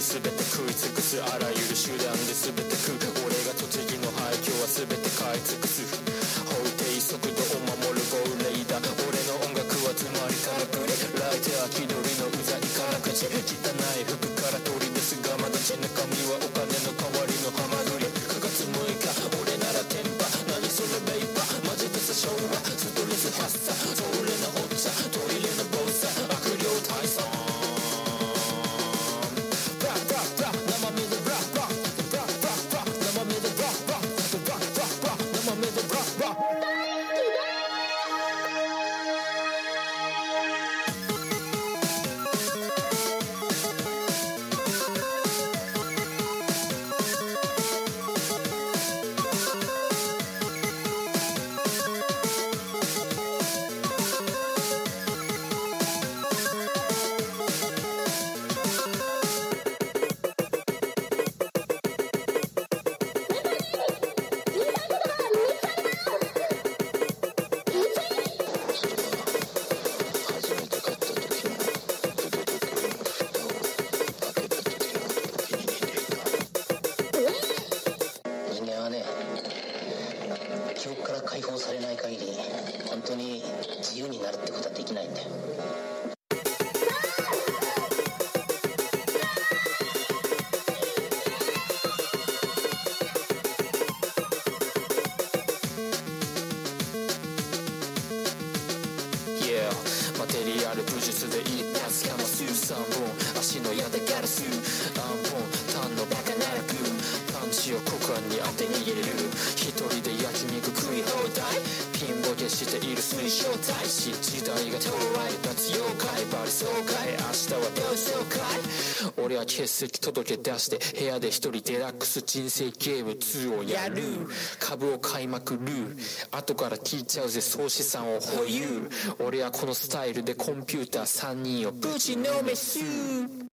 き全て食い尽くすあらゆる手段で全て食う。俺が栃木の廃墟は全て買い尽くす法定速度を守る号令だ俺の音楽はつまりからくりライター起動憶から解放されない限り本当に自由になるってことはできないんだよ「Yeah マテリアル武術で一発かます3本足の矢でガラス。ている水晶大使時代が到来脱妖怪バリ爽快明日は同窓会俺は欠席届け出して部屋で一人デラックス人生ゲーム2をやる。株を買いまくる。後から聞いちゃうぜ総資産を保有俺はこのスタイルでコンピューター3人をぶちのめす